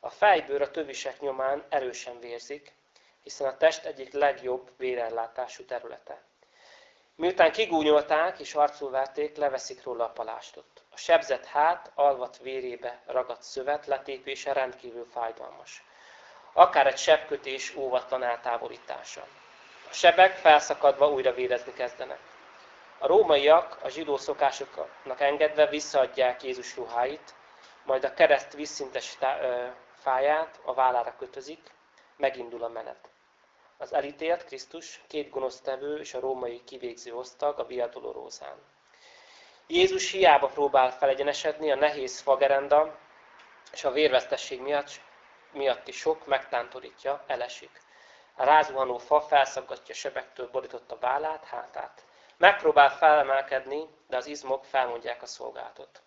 A fejbőr a tövisek nyomán erősen vérzik, hiszen a test egyik legjobb vérellátású területe. Miután kigúnyolták és arcul verték, leveszik róla a palástot. A sebzett hát, alvat vérébe ragadt szövet letépése rendkívül fájdalmas. Akár egy sebkötés óvatlan eltávolítása. A sebek felszakadva újra vérezni kezdenek. A rómaiak a zsidó szokásoknak engedve visszaadják Jézus ruháit, majd a kereszt vízszintes fáját a vállára kötözik, megindul a menet. Az elítélt Krisztus, két gonosztevő és a római kivégző osztag a Via Dolorosán. Jézus hiába próbál felegyenesedni a nehéz fagerenda és a vérvesztesség miatt, miatti sok megtántorítja, elesik. A rázuhanó fa felszaggatja sebektől borított a vállát, hátát. Megpróbál felemelkedni, de az izmok felmondják a szolgálatot.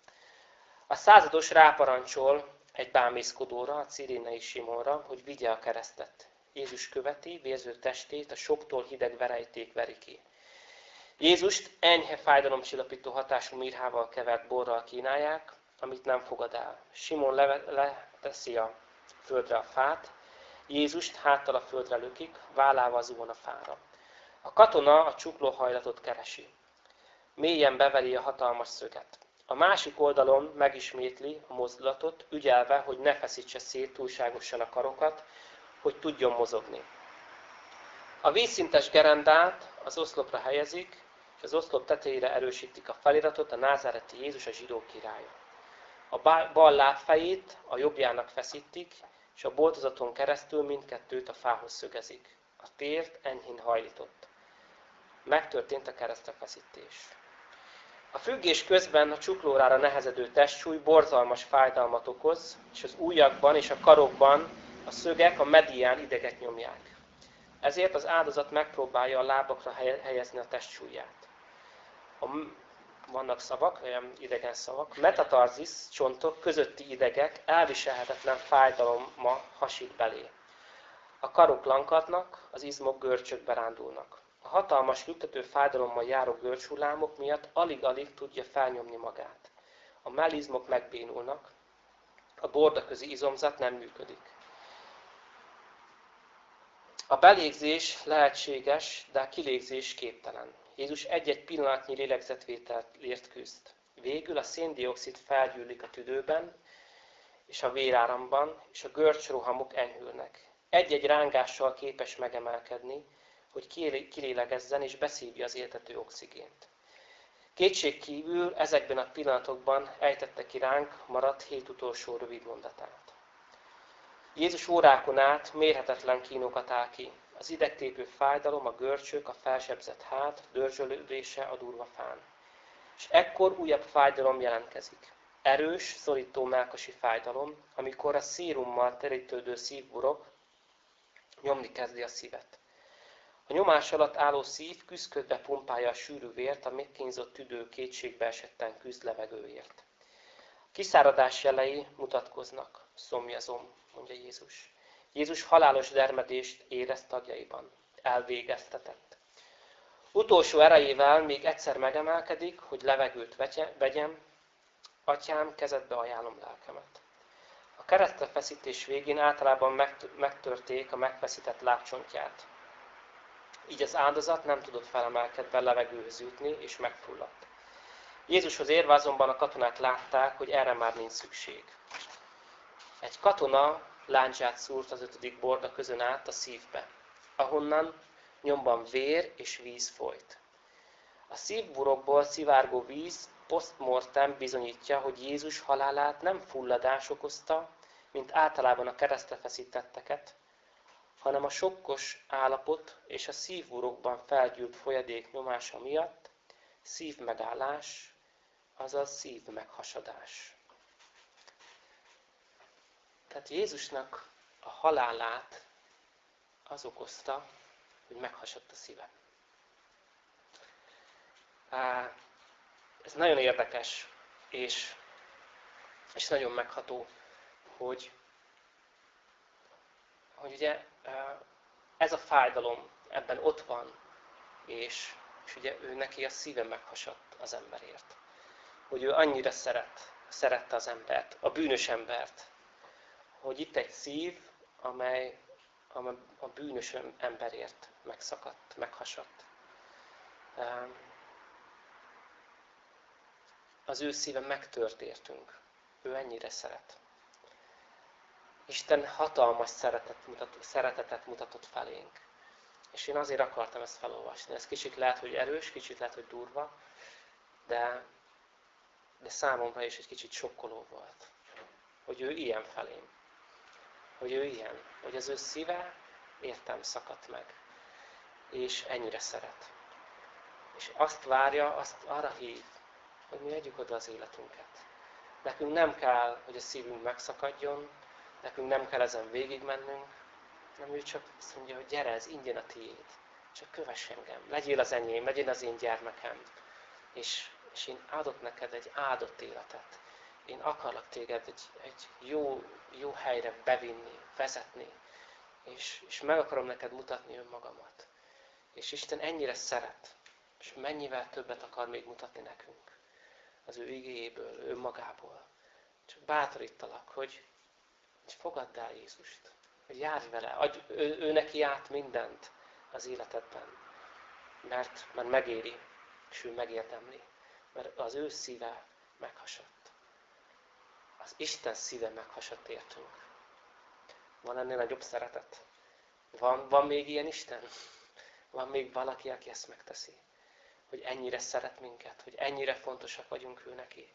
A százados ráparancsol egy bámészkodóra, a Cirénei Simonra, hogy vigye a keresztet. Jézus követi, vérző testét a soktól hideg verejték veri ki. Jézust enyhe fájdalomcsillapító hatású mirhával kevert borral kínálják, amit nem fogad el. Simon leteszi a földre a fát, Jézust háttal a földre lökik, vállával zuhan a fára. A katona a csuklóhajlatot keresi. Mélyen beveri a hatalmas szöget. A másik oldalon megismétli a mozdulatot, ügyelve, hogy ne feszítse szét túlságosan a karokat, hogy tudjon mozogni. A vízszintes gerendát az oszlopra helyezik, és az oszlop tetejére erősítik a feliratot, a názáreti Jézus a zsidó királya. A bal lábfejét a jobbjának feszítik, és a boltozaton keresztül mindkettőt a fához szögezik. A tért enyhén hajlított. Megtörtént a keresztrefeszítés. A függés közben a csuklórára nehezedő testsúly borzalmas fájdalmat okoz, és az ujjakban és a karokban a szögek a medián ideget nyomják. Ezért az áldozat megpróbálja a lábakra helyezni a testsúlyát. A, vannak szavak, olyan idegen szavak. Metatarzis, csontok, közötti idegek elviselhetetlen fájdalomma hasít belé. A karok lankadnak, az izmok görcsökbe rándulnak. A hatalmas lüktető fájdalommal járó görcshullámok miatt alig-alig tudja felnyomni magát. A mellizmok megbénulnak, a bordaközi izomzat nem működik. A belégzés lehetséges, de a kilégzés képtelen. Jézus egy-egy pillanatnyi lélegzetvételért küzd. Végül a széndiokszid felgyűlik a tüdőben, és a véráramban, és a görcsrohamok enyhülnek. Egy-egy rángással képes megemelkedni, hogy kilélegezzen és beszívja az éltető oxigént. Kétség kívül ezekben a pillanatokban ejtette ki ránk maradt hét utolsó rövid mondatát. Jézus órákon át mérhetetlen kínokat áll ki. Az idegtépő fájdalom, a görcsök, a felsebzett hát, dörzsölődése a durva fán. És ekkor újabb fájdalom jelentkezik. Erős, szorító melkasi fájdalom, amikor a szírummal terítődő szívburok nyomni kezdi a szívet. A nyomás alatt álló szív küzdködve pumpálja a sűrű vért, a megkínzott tüdő kétségbe esetten küzd levegőért. A kiszáradás jelei mutatkoznak, szomjazom, mondja Jézus. Jézus halálos dermedést érez tagjaiban. Elvégeztetett. Utolsó erejével még egyszer megemelkedik, hogy levegőt vegyem, Atyám, kezedbe ajánlom lelkemet. A keresztre feszítés végén általában megtörték a megfeszített lábcsontját. Így az áldozat nem tudott felemelkedve levegőhöz jutni, és megfulladt. Jézushoz érve azonban a katonák látták, hogy erre már nincs szükség. Egy katona láncsát szúrt az ötödik borda közön át a szívbe, ahonnan nyomban vér és víz folyt. A szívburokból szivárgó víz postmortem bizonyítja, hogy Jézus halálát nem fulladás okozta, mint általában a keresztre feszítetteket, hanem a sokkos állapot és a szívúrokban felgyűlt folyadék nyomása miatt szívmegállás, azaz szív meghasadás. Tehát Jézusnak a halálát az okozta, hogy meghasadt a szíve. Ez nagyon érdekes, és, és nagyon megható, hogy, hogy ugye ez a fájdalom ebben ott van, és, és ugye ő neki a szíve meghasadt az emberért. Hogy ő annyira szeret, szerette az embert, a bűnös embert, hogy itt egy szív, amely, amely a bűnös emberért megszakadt, meghasadt. Az ő szíve megtört értünk. Ő ennyire szeret. Isten hatalmas szeretet mutat, szeretetet mutatott felénk. És én azért akartam ezt felolvasni. Ez kicsit lehet, hogy erős, kicsit lehet, hogy durva, de, de számomra is egy kicsit sokkoló volt. Hogy ő ilyen felém. Hogy ő ilyen. Hogy az ő szíve értem szakadt meg. És ennyire szeret. És azt várja, azt arra hív, hogy mi adjuk oda az életünket. Nekünk nem kell, hogy a szívünk megszakadjon, nekünk nem kell ezen végigmennünk, hanem ő csak azt mondja, hogy gyere, ez ingyen a tiéd. Csak kövess engem, legyél az enyém, legyél az én gyermekem. És, és én adok neked egy áldott életet. Én akarlak téged egy, egy jó, jó helyre bevinni, vezetni. És, és meg akarom neked mutatni önmagamat. És Isten ennyire szeret, és mennyivel többet akar még mutatni nekünk. Az ő igéjéből, önmagából. Csak bátorítalak, hogy, hogy fogadd el Jézust. Hogy járj vele, adj ő, ő neki át mindent az életedben. Mert, mert megéri, és ő megérdemli. Mert az ő szíve meghasadt. Az Isten szíve meghasadt értünk. Van ennél nagyobb szeretet? Van, van még ilyen Isten? Van még valaki, aki ezt megteszi? Hogy ennyire szeret minket, hogy ennyire fontosak vagyunk ő neki?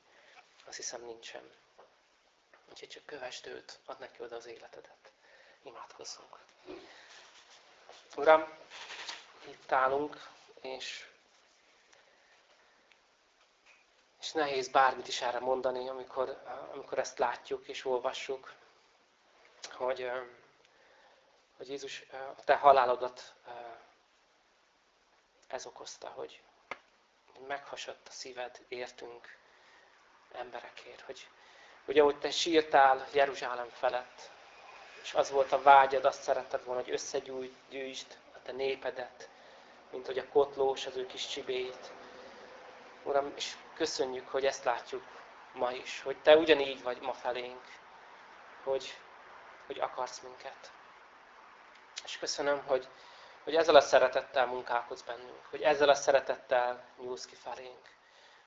Azt hiszem nincsen. Úgyhogy csak kövesd őt, add neki oda az életedet. Imádkozzunk. Uram, itt állunk, és, és nehéz bármit is erre mondani, amikor, amikor ezt látjuk és olvassuk, hogy, hogy Jézus a te halálodat ez okozta, hogy meghasadt a szíved, értünk emberekért, hogy, hogy ahogy te sírtál Jeruzsálem felett, és az volt a vágyad, azt szeretted volna, hogy összegyűjtsd a te népedet, mint hogy a kotlós az ő kis csibéit. Uram, és köszönjük, hogy ezt látjuk ma is, hogy te ugyanígy vagy ma felénk, hogy, hogy akarsz minket. És köszönöm, hogy, hogy ezzel a szeretettel munkálkodsz bennünk, hogy ezzel a szeretettel nyúlsz ki felénk.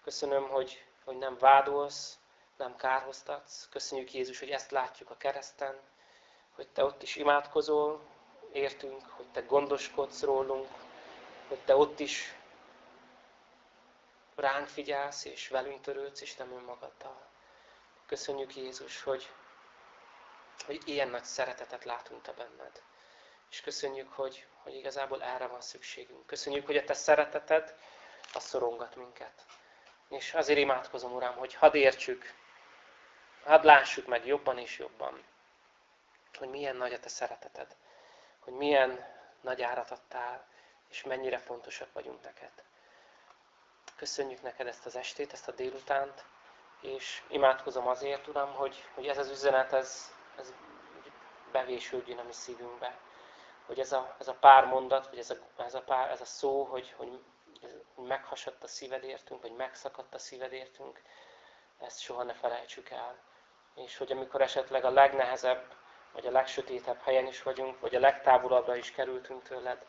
Köszönöm, hogy, hogy nem vádolsz, nem kárhoztatsz. Köszönjük Jézus, hogy ezt látjuk a kereszten, hogy Te ott is imádkozol, értünk, hogy Te gondoskodsz rólunk, hogy Te ott is ránk figyelsz, és velünk törődsz, és nem önmagaddal. Köszönjük Jézus, hogy, hogy ilyen nagy szeretetet látunk Te benned. És köszönjük, hogy, hogy igazából erre van szükségünk. Köszönjük, hogy a Te szereteted, az szorongat minket. És azért imádkozom, Uram, hogy hadd értsük, hadd lássuk meg jobban és jobban, hogy milyen nagy a Te szereteted, hogy milyen nagy árat adtál, és mennyire fontosak vagyunk neked. Köszönjük neked ezt az estét, ezt a délutánt, és imádkozom azért, Uram, hogy, hogy ez az üzenet, ez, ez bevésődjön a mi szívünkbe. Hogy ez a, ez a pár mondat, vagy ez a, ez a, pár, ez a szó, hogy, hogy, meghasadt a szívedértünk, vagy megszakadt a szívedértünk, ezt soha ne felejtsük el. És hogy amikor esetleg a legnehezebb, vagy a legsötétebb helyen is vagyunk, vagy a legtávolabbra is kerültünk tőled,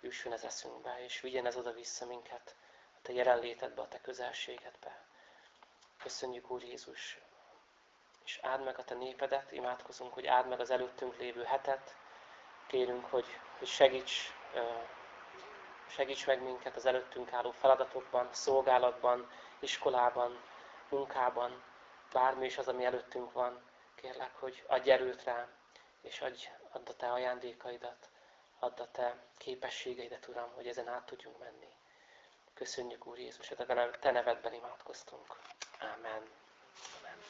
jusson ez eszünkbe, és vigyen ez oda-vissza minket te jelenlétedbe, a te közelségedbe. Köszönjük, Úr Jézus, és áld meg a te népedet, imádkozunk, hogy áld meg az előttünk lévő hetet, kérünk, hogy, hogy segíts, segíts meg minket az előttünk álló feladatokban, szolgálatban, iskolában, munkában, bármi is az, ami előttünk van. kérlek, hogy adj erőt rám, és adj, add a Te ajándékaidat, add a Te képességeidet, Uram, hogy ezen át tudjunk menni. Köszönjük, Úr Jézus, hogy a Te nevedben imádkoztunk. Amen.